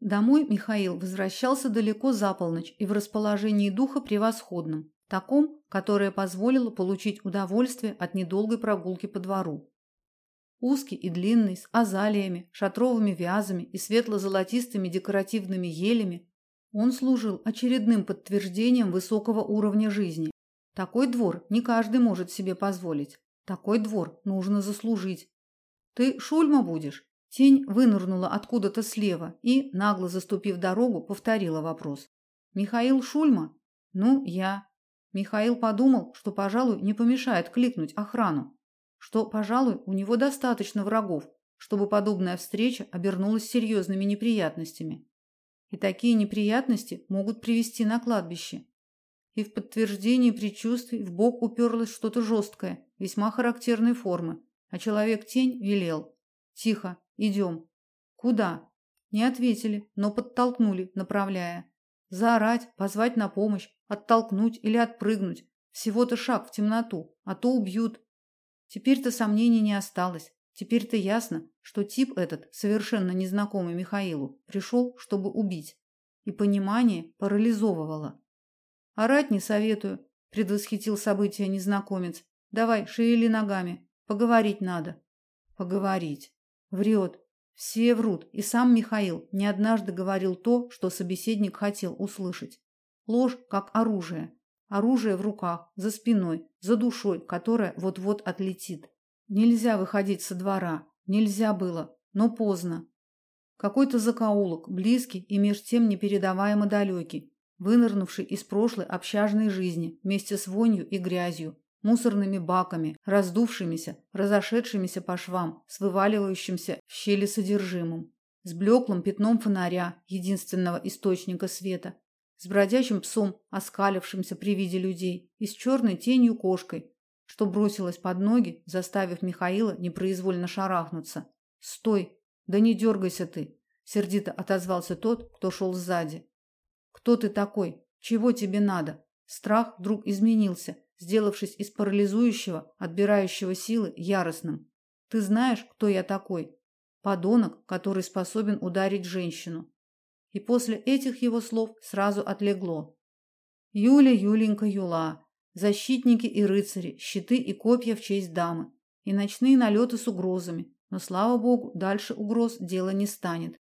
Домой Михаил возвращался далеко за полночь и в расположении духа превосходном, таком, которое позволило получить удовольствие от недолгой прогулки по двору. Узкий и длинный, с азалиями, шатровыми вязами и светло-золотистыми декоративными елями, он служил очередным подтверждением высокого уровня жизни. Такой двор не каждый может себе позволить. Такой двор нужно заслужить. Ты Шульма будешь? Тень вынырнула откуда-то слева и, нагло заступив дорогу, повторила вопрос. Михаил Шульма? Ну, я. Михаил подумал, что, пожалуй, не помешает кликнуть охрану, что, пожалуй, у него достаточно врагов, чтобы подобная встреча обернулась серьезными неприятностями. И такие неприятности могут привести на кладбище. И в подтверждении предчувствий в бок уперлось что-то жесткое, весьма характерной формы, а человек-тень велел: "Тихо, Идем. Куда? Не ответили, но подтолкнули, направляя. Заорать, позвать на помощь, оттолкнуть или отпрыгнуть. Всего-то шаг в темноту, а то убьют. Теперь-то сомнений не осталось. Теперь-то ясно, что тип этот, совершенно незнакомый Михаилу, пришел, чтобы убить. И понимание парализовывало. Орать не советую, предвосхитил события незнакомец. Давай, шевели ногами. Поговорить надо. Поговорить. Врет. Все врут, и сам Михаил не однажды говорил то, что собеседник хотел услышать. Ложь как оружие. Оружие в руках, за спиной, за душой, которая вот-вот отлетит. Нельзя выходить со двора. Нельзя было, но поздно. Какой-то закоулок, близкий и меж тем непередаваемо далекий, вынырнувший из прошлой общажной жизни вместе с вонью и грязью, мусорными баками, раздувшимися, разошедшимися по швам, с вываливающимся в щели содержимым, с блеклым пятном фонаря, единственного источника света, с бродячим псом, оскалившимся при виде людей, и с черной тенью кошкой, что бросилась под ноги, заставив Михаила непроизвольно шарахнуться. "Стой! Да не дергайся ты", сердито отозвался тот, кто шел сзади. "Кто ты такой? Чего тебе надо?" Страх вдруг изменился, сделавшись из парализующего, отбирающего силы, яростным. Ты знаешь, кто я такой? Подонок, который способен ударить женщину. И после этих его слов сразу отлегло. Юля, Юленька, Юла, защитники и рыцари, щиты и копья в честь дамы, и ночные налеты с угрозами. Но слава богу, дальше угроз дело не станет.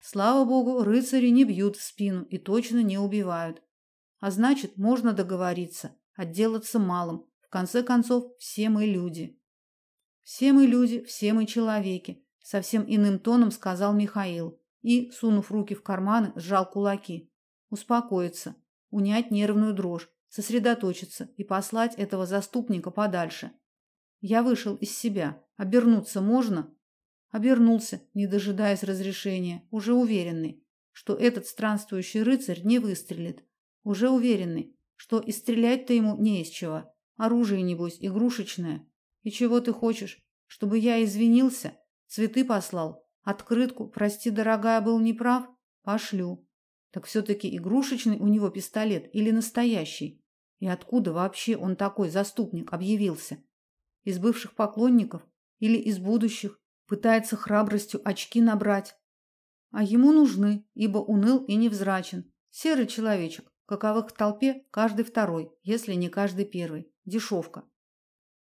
Слава богу, рыцари не бьют в спину и точно не убивают. А значит, можно договориться отделаться малым. В конце концов, все мы люди. Все мы люди, все мы человеки, совсем иным тоном сказал Михаил и, сунув руки в карманы, сжал кулаки. Успокоиться, унять нервную дрожь, сосредоточиться и послать этого заступника подальше. Я вышел из себя. Обернуться можно? Обернулся, не дожидаясь разрешения, уже уверенный, что этот странствующий рыцарь не выстрелит, уже уверенный, что и стрелять-то ему не из чего. Оружие небось игрушечное. И чего ты хочешь? Чтобы я извинился, цветы послал, открытку, прости, дорогая, был неправ, пошлю. Так все таки игрушечный у него пистолет или настоящий? И откуда вообще он такой заступник объявился? Из бывших поклонников или из будущих? Пытается храбростью очки набрать. А ему нужны, ибо уныл и невзрачен. Серый человечек, каковых в толпе каждый второй, если не каждый первый. Дешевка.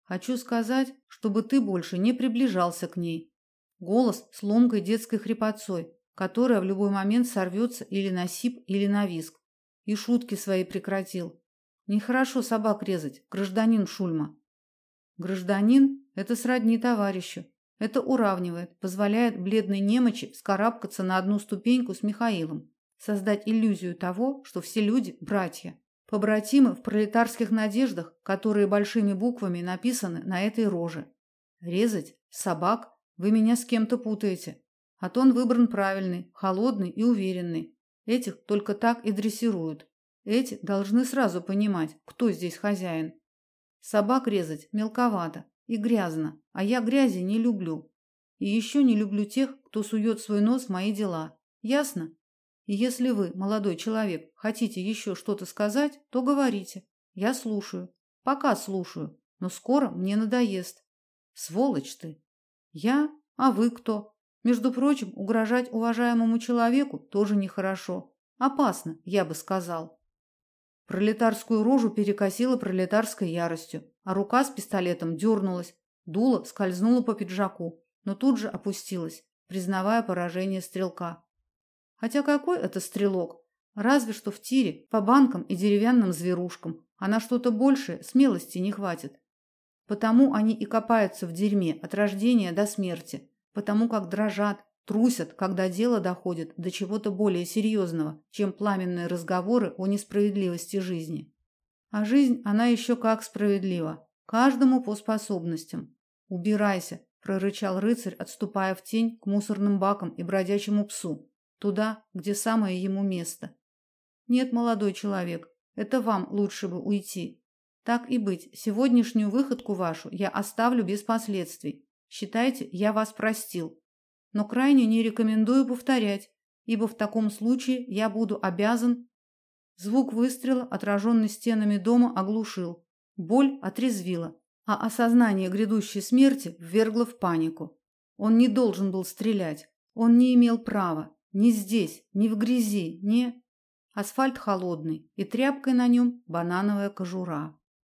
Хочу сказать, чтобы ты больше не приближался к ней. Голос с ломкой детской хрипотцой, которая в любой момент сорвется или на сип, или на визг. И шутки свои прекратил. Нехорошо собак резать, гражданин Шульма. Гражданин это сродни товарищу. Это уравнивает, позволяет бледной немочи вскарабкаться на одну ступеньку с Михаилом создать иллюзию того, что все люди братья, побратимы в пролетарских надеждах, которые большими буквами написаны на этой роже. Резать собак вы меня с кем-то путаете. А тон выбран правильный, холодный и уверенный. Этих только так и дрессируют. Эти должны сразу понимать, кто здесь хозяин. Собак резать мелковато и грязно, а я грязи не люблю. И еще не люблю тех, кто сует свой нос в мои дела. Ясно? Если вы, молодой человек, хотите еще что-то сказать, то говорите. Я слушаю. Пока слушаю, но скоро мне надоест. Сволочь ты. Я? А вы кто? Между прочим, угрожать уважаемому человеку тоже нехорошо. Опасно, я бы сказал. Пролетарскую рожу перекосило пролетарской яростью, а рука с пистолетом дернулась, дуло скользнуло по пиджаку, но тут же опустилось, признавая поражение стрелка. Хотя какой это стрелок? Разве что в тире, по банкам и деревянным зверушкам, а на что-то большее смелости не хватит. Потому они и копаются в дерьме от рождения до смерти, потому как дрожат, трусят, когда дело доходит до чего-то более серьезного, чем пламенные разговоры о несправедливости жизни. А жизнь, она еще как справедлива, каждому по способностям. Убирайся, прорычал рыцарь, отступая в тень к мусорным бакам и бродячему псу, туда, где самое ему место. Нет, молодой человек, это вам лучше бы уйти. Так и быть, сегодняшнюю выходку вашу я оставлю без последствий. Считайте, я вас простил. Но крайне не рекомендую повторять, ибо в таком случае я буду обязан Звук выстрела, отраженный стенами дома, оглушил. Боль отрезвила, а осознание грядущей смерти ввергло в панику. Он не должен был стрелять. Он не имел права. Ни здесь, ни в грязи, ни... Асфальт холодный, и тряпкой на нем банановая кожура.